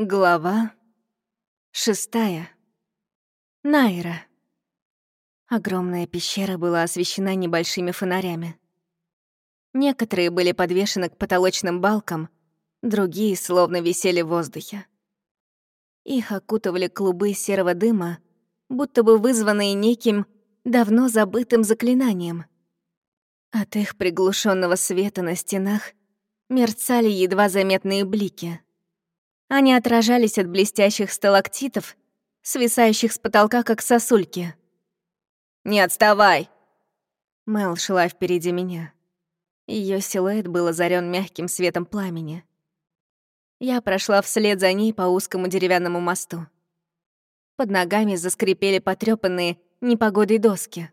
Глава шестая. Найра. Огромная пещера была освещена небольшими фонарями. Некоторые были подвешены к потолочным балкам, другие словно висели в воздухе. Их окутывали клубы серого дыма, будто бы вызванные неким давно забытым заклинанием. От их приглушенного света на стенах мерцали едва заметные блики. Они отражались от блестящих сталактитов, свисающих с потолка, как сосульки. «Не отставай!» Мел шла впереди меня. Ее силуэт был озарен мягким светом пламени. Я прошла вслед за ней по узкому деревянному мосту. Под ногами заскрипели потрёпанные непогодой доски.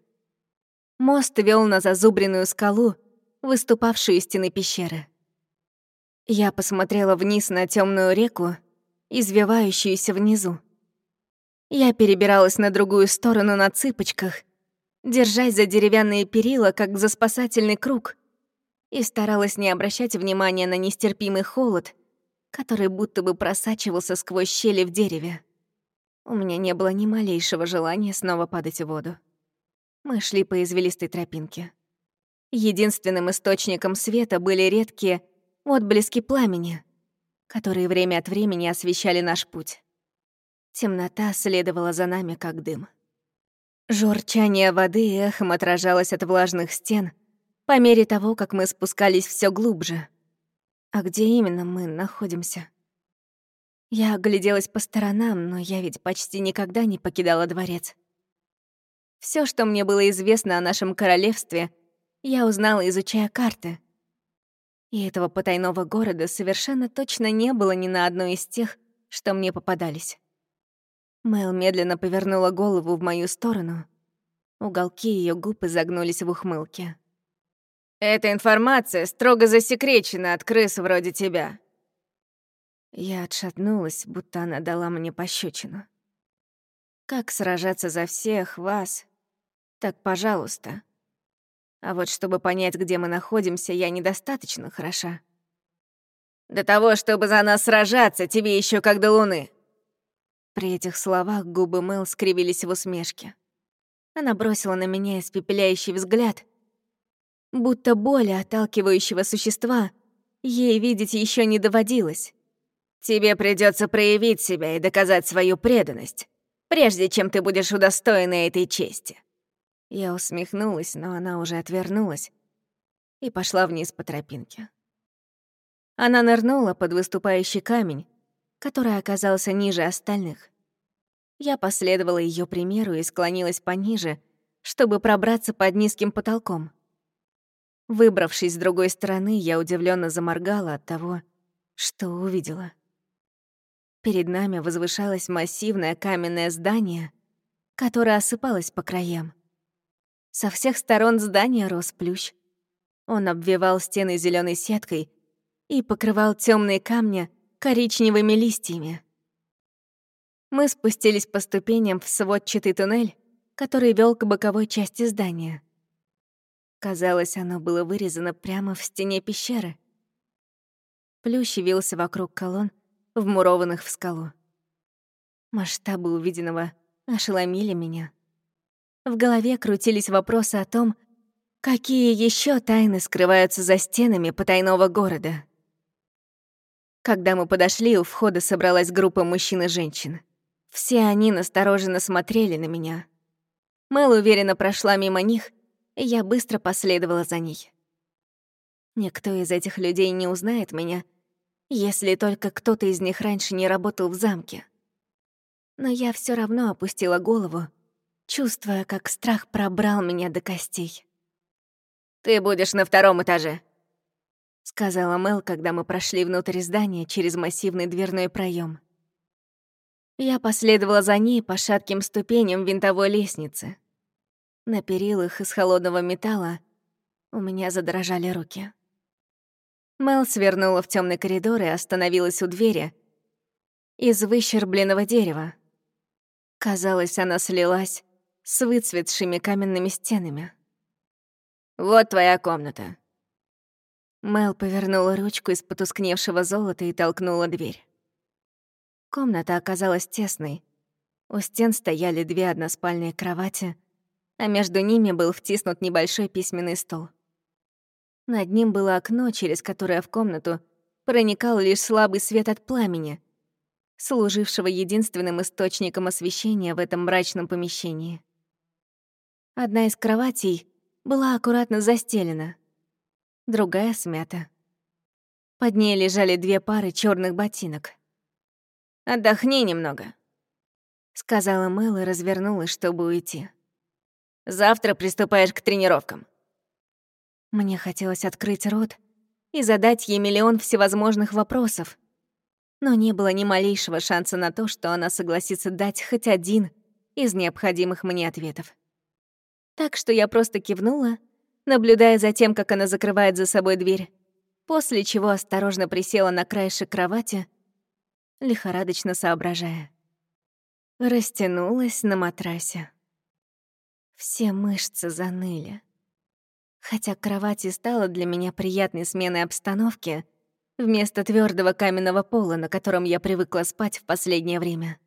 Мост вел на зазубренную скалу, выступавшую из стены пещеры. Я посмотрела вниз на темную реку, извивающуюся внизу. Я перебиралась на другую сторону на цыпочках, держась за деревянные перила, как за спасательный круг, и старалась не обращать внимания на нестерпимый холод, который будто бы просачивался сквозь щели в дереве. У меня не было ни малейшего желания снова падать в воду. Мы шли по извилистой тропинке. Единственным источником света были редкие отблески пламени, которые время от времени освещали наш путь. Темнота следовала за нами, как дым. Журчание воды эхом отражалось от влажных стен по мере того, как мы спускались все глубже. А где именно мы находимся? Я огляделась по сторонам, но я ведь почти никогда не покидала дворец. Все, что мне было известно о нашем королевстве, я узнала, изучая карты — и этого потайного города совершенно точно не было ни на одной из тех, что мне попадались. Мэл медленно повернула голову в мою сторону. Уголки ее губ изогнулись в ухмылке. «Эта информация строго засекречена от крыс вроде тебя». Я отшатнулась, будто она дала мне пощечину. «Как сражаться за всех вас? Так, пожалуйста, а вот чтобы понять, где мы находимся, я недостаточно хороша. До того, чтобы за нас сражаться, тебе еще как до луны. При этих словах губы Мэл скривились в усмешке. Она бросила на меня испепеляющий взгляд, будто боли отталкивающего существа ей видеть еще не доводилось. Тебе придется проявить себя и доказать свою преданность, прежде чем ты будешь удостоена этой чести. Я усмехнулась, но она уже отвернулась и пошла вниз по тропинке. Она нырнула под выступающий камень, который оказался ниже остальных. Я последовала ее примеру и склонилась пониже, чтобы пробраться под низким потолком. Выбравшись с другой стороны, я удивленно заморгала от того, что увидела. Перед нами возвышалось массивное каменное здание, которое осыпалось по краям. Со всех сторон здания рос плющ. Он обвивал стены зеленой сеткой и покрывал темные камни коричневыми листьями. Мы спустились по ступеням в сводчатый туннель, который вел к боковой части здания. Казалось, оно было вырезано прямо в стене пещеры. Плющ вился вокруг колонн, вмурованных в скалу. Масштабы увиденного ошеломили меня. В голове крутились вопросы о том, какие еще тайны скрываются за стенами потайного города. Когда мы подошли, у входа собралась группа мужчин и женщин. Все они настороженно смотрели на меня. Мэл уверенно прошла мимо них, и я быстро последовала за ней. Никто из этих людей не узнает меня, если только кто-то из них раньше не работал в замке. Но я все равно опустила голову чувствуя, как страх пробрал меня до костей. «Ты будешь на втором этаже», — сказала Мел, когда мы прошли внутрь здания через массивный дверной проем. Я последовала за ней по шатким ступеням винтовой лестницы. На перилах из холодного металла у меня задрожали руки. Мел свернула в темный коридор и остановилась у двери из выщербленного дерева. Казалось, она слилась с выцветшими каменными стенами. «Вот твоя комната». Мел повернула ручку из потускневшего золота и толкнула дверь. Комната оказалась тесной. У стен стояли две односпальные кровати, а между ними был втиснут небольшой письменный стол. Над ним было окно, через которое в комнату проникал лишь слабый свет от пламени, служившего единственным источником освещения в этом мрачном помещении. Одна из кроватей была аккуратно застелена, другая смята. Под ней лежали две пары черных ботинок. «Отдохни немного», — сказала Мэл и развернулась, чтобы уйти. «Завтра приступаешь к тренировкам». Мне хотелось открыть рот и задать ей миллион всевозможных вопросов, но не было ни малейшего шанса на то, что она согласится дать хоть один из необходимых мне ответов. Так что я просто кивнула, наблюдая за тем, как она закрывает за собой дверь, после чего осторожно присела на краешек кровати, лихорадочно соображая. Растянулась на матрасе. Все мышцы заныли. Хотя кровать и стала для меня приятной сменой обстановки, вместо твердого каменного пола, на котором я привыкла спать в последнее время.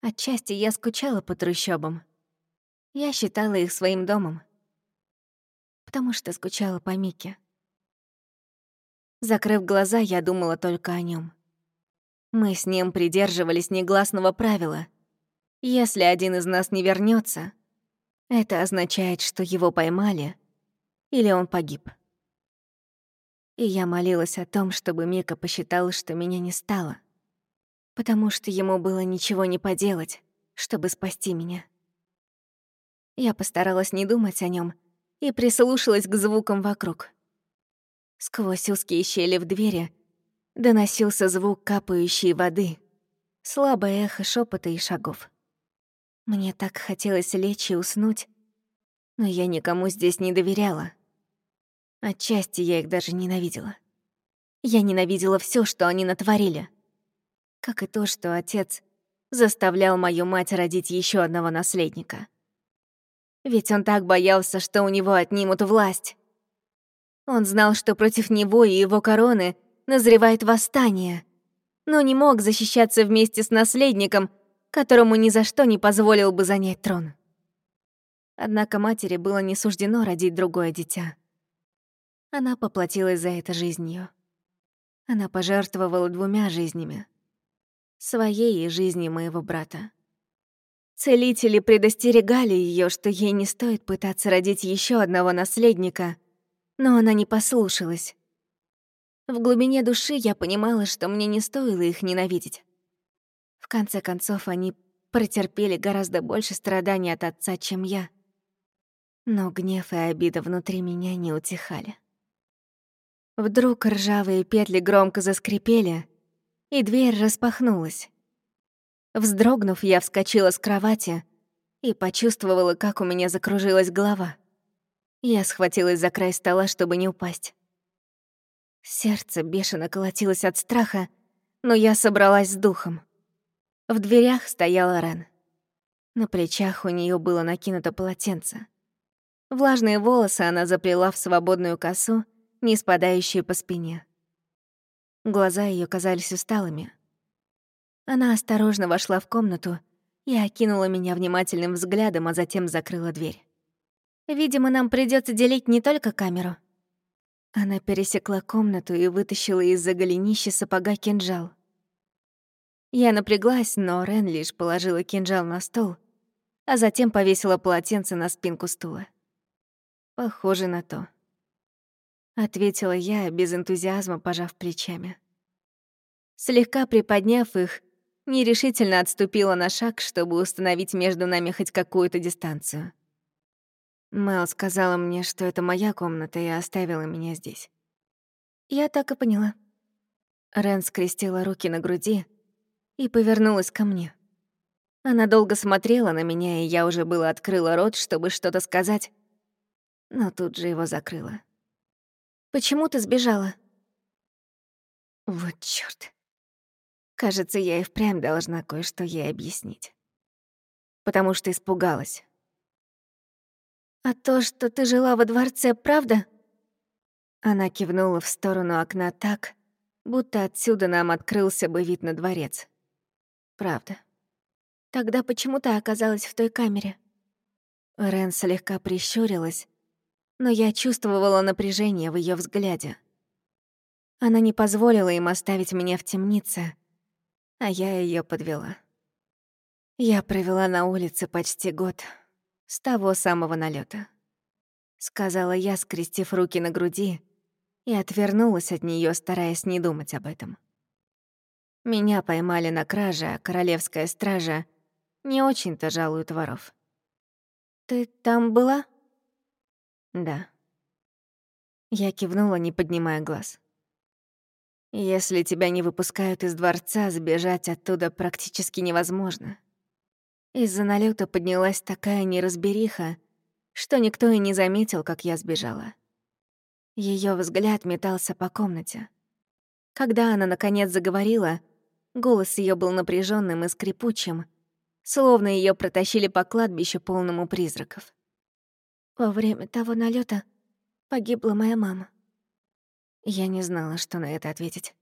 Отчасти я скучала по трущобам. Я считала их своим домом. Потому что скучала по Мике. Закрыв глаза, я думала только о нем. Мы с ним придерживались негласного правила. Если один из нас не вернется, это означает, что его поймали или он погиб. И я молилась о том, чтобы Мика посчитал, что меня не стало, потому что ему было ничего не поделать, чтобы спасти меня. Я постаралась не думать о нем и прислушалась к звукам вокруг. Сквозь узкие щели в двери доносился звук капающей воды, слабое эхо шепота и шагов. Мне так хотелось лечь и уснуть, но я никому здесь не доверяла. Отчасти я их даже ненавидела. Я ненавидела все, что они натворили. Как и то, что отец заставлял мою мать родить еще одного наследника. Ведь он так боялся, что у него отнимут власть. Он знал, что против него и его короны назревает восстание, но не мог защищаться вместе с наследником, которому ни за что не позволил бы занять трон. Однако матери было не суждено родить другое дитя. Она поплатилась за это жизнью. Она пожертвовала двумя жизнями. Своей и жизни моего брата. Целители предостерегали ее, что ей не стоит пытаться родить еще одного наследника, но она не послушалась. В глубине души я понимала, что мне не стоило их ненавидеть. В конце концов, они претерпели гораздо больше страданий от отца, чем я. Но гнев и обида внутри меня не утихали. Вдруг ржавые петли громко заскрипели, и дверь распахнулась. Вздрогнув, я вскочила с кровати и почувствовала, как у меня закружилась голова. Я схватилась за край стола, чтобы не упасть. Сердце бешено колотилось от страха, но я собралась с духом. В дверях стояла Рен. На плечах у нее было накинуто полотенце. Влажные волосы она заплела в свободную косу не спадающие по спине. Глаза ее казались усталыми. Она осторожно вошла в комнату и окинула меня внимательным взглядом, а затем закрыла дверь. «Видимо, нам придется делить не только камеру». Она пересекла комнату и вытащила из-за голенища сапога кинжал. Я напряглась, но Рен лишь положила кинжал на стол, а затем повесила полотенце на спинку стула. Похоже на то ответила я, без энтузиазма пожав плечами. Слегка приподняв их, нерешительно отступила на шаг, чтобы установить между нами хоть какую-то дистанцию. Мэл сказала мне, что это моя комната, и оставила меня здесь. Я так и поняла. Рен скрестила руки на груди и повернулась ко мне. Она долго смотрела на меня, и я уже было открыла рот, чтобы что-то сказать, но тут же его закрыла. Почему ты сбежала?» Вот чёрт. Кажется, я и впрямь должна кое-что ей объяснить. Потому что испугалась. «А то, что ты жила во дворце, правда?» Она кивнула в сторону окна так, будто отсюда нам открылся бы вид на дворец. Правда. Тогда почему ты оказалась в той камере? Рен слегка прищурилась, но я чувствовала напряжение в ее взгляде. Она не позволила им оставить меня в темнице, а я ее подвела. Я провела на улице почти год, с того самого налета, сказала я, скрестив руки на груди, и отвернулась от нее, стараясь не думать об этом. Меня поймали на краже, а королевская стража не очень-то жалует воров. «Ты там была?» «Да». Я кивнула, не поднимая глаз. «Если тебя не выпускают из дворца, сбежать оттуда практически невозможно. Из-за налета поднялась такая неразбериха, что никто и не заметил, как я сбежала. Ее взгляд метался по комнате. Когда она, наконец, заговорила, голос ее был напряженным и скрипучим, словно ее протащили по кладбищу полному призраков. Во время того налета погибла моя мама. Я не знала, что на это ответить.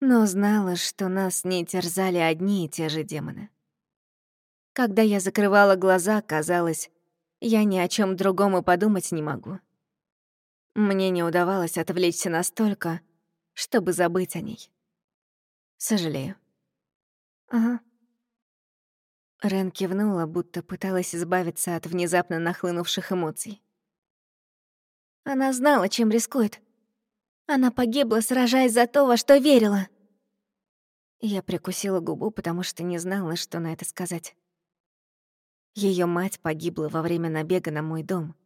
Но знала, что нас не терзали одни и те же демоны. Когда я закрывала глаза, казалось, я ни о чем другом и подумать не могу. Мне не удавалось отвлечься настолько, чтобы забыть о ней. Сожалею. Ага. Рен кивнула, будто пыталась избавиться от внезапно нахлынувших эмоций. Она знала, чем рискует. Она погибла, сражаясь за то, во что верила. Я прикусила губу, потому что не знала, что на это сказать. Ее мать погибла во время набега на мой дом.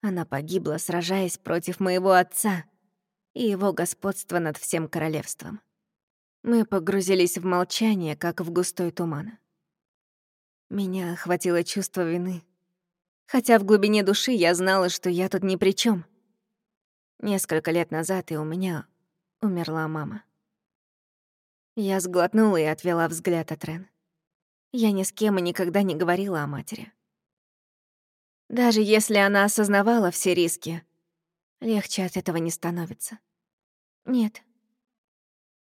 Она погибла, сражаясь против моего отца и его господства над всем королевством. Мы погрузились в молчание, как в густой туман. Меня охватило чувство вины. Хотя в глубине души я знала, что я тут ни при чем. Несколько лет назад и у меня умерла мама. Я сглотнула и отвела взгляд от Рен. Я ни с кем и никогда не говорила о матери. Даже если она осознавала все риски, легче от этого не становится. Нет.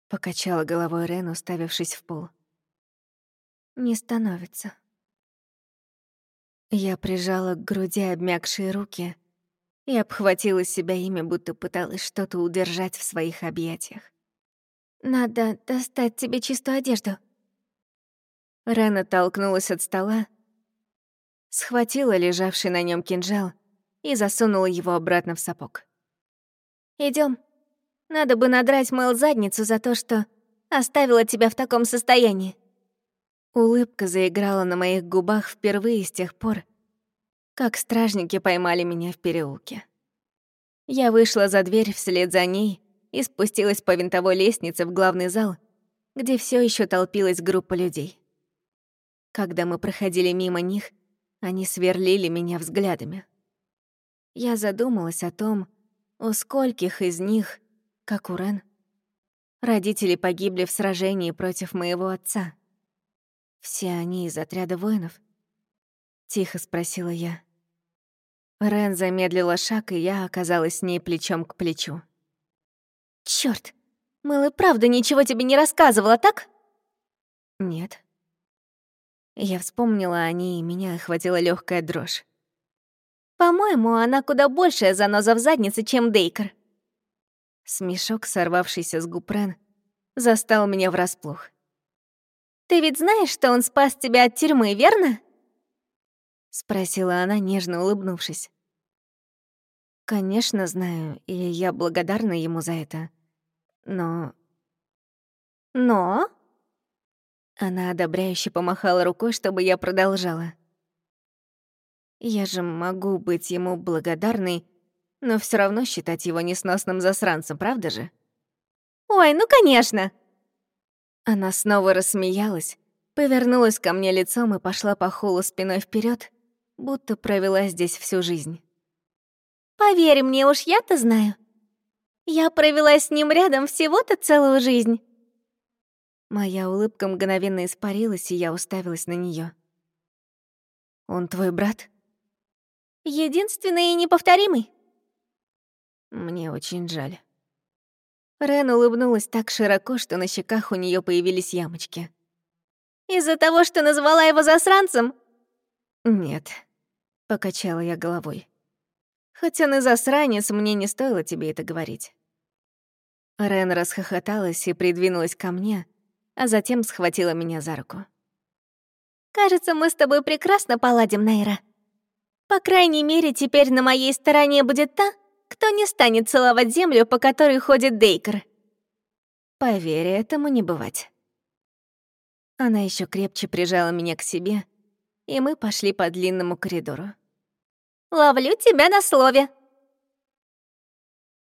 Покачала головой Рен, уставившись в пол. Не становится. Я прижала к груди обмякшие руки и обхватила себя ими, будто пыталась что-то удержать в своих объятиях. «Надо достать тебе чистую одежду». Рена толкнулась от стола, схватила лежавший на нем кинжал и засунула его обратно в сапог. Идем. Надо бы надрать Мэл задницу за то, что оставила тебя в таком состоянии». Улыбка заиграла на моих губах впервые с тех пор, как стражники поймали меня в переулке. Я вышла за дверь вслед за ней и спустилась по винтовой лестнице в главный зал, где все еще толпилась группа людей. Когда мы проходили мимо них, они сверлили меня взглядами. Я задумалась о том, у скольких из них, как у Рен, родители погибли в сражении против моего отца. «Все они из отряда воинов?» — тихо спросила я. Рен замедлила шаг, и я оказалась с ней плечом к плечу. «Чёрт! Мэл и правда ничего тебе не рассказывала, так?» «Нет». Я вспомнила о ней, и меня охватила легкая дрожь. «По-моему, она куда большая заноза в заднице, чем Дейкер». Смешок, сорвавшийся с губ Рен, застал меня врасплох. Ты ведь знаешь, что он спас тебя от тюрьмы, верно?» Спросила она, нежно улыбнувшись. «Конечно, знаю, и я благодарна ему за это. Но...» «Но?» Она одобряюще помахала рукой, чтобы я продолжала. «Я же могу быть ему благодарной, но все равно считать его несносным засранцем, правда же?» «Ой, ну конечно!» Она снова рассмеялась, повернулась ко мне лицом и пошла по холу спиной вперед, будто провела здесь всю жизнь. «Поверь мне, уж я-то знаю. Я провела с ним рядом всего-то целую жизнь». Моя улыбка мгновенно испарилась, и я уставилась на нее. «Он твой брат?» «Единственный и неповторимый». «Мне очень жаль». Рен улыбнулась так широко, что на щеках у нее появились ямочки. Из-за того, что назвала его засранцем?» «Нет», — покачала я головой. «Хоть он и засранец, мне не стоило тебе это говорить». Рен расхохоталась и придвинулась ко мне, а затем схватила меня за руку. «Кажется, мы с тобой прекрасно поладим, Нейра. По крайней мере, теперь на моей стороне будет та, кто не станет целовать землю, по которой ходит Дейкер». «Поверь, этому не бывать». Она еще крепче прижала меня к себе, и мы пошли по длинному коридору. «Ловлю тебя на слове»,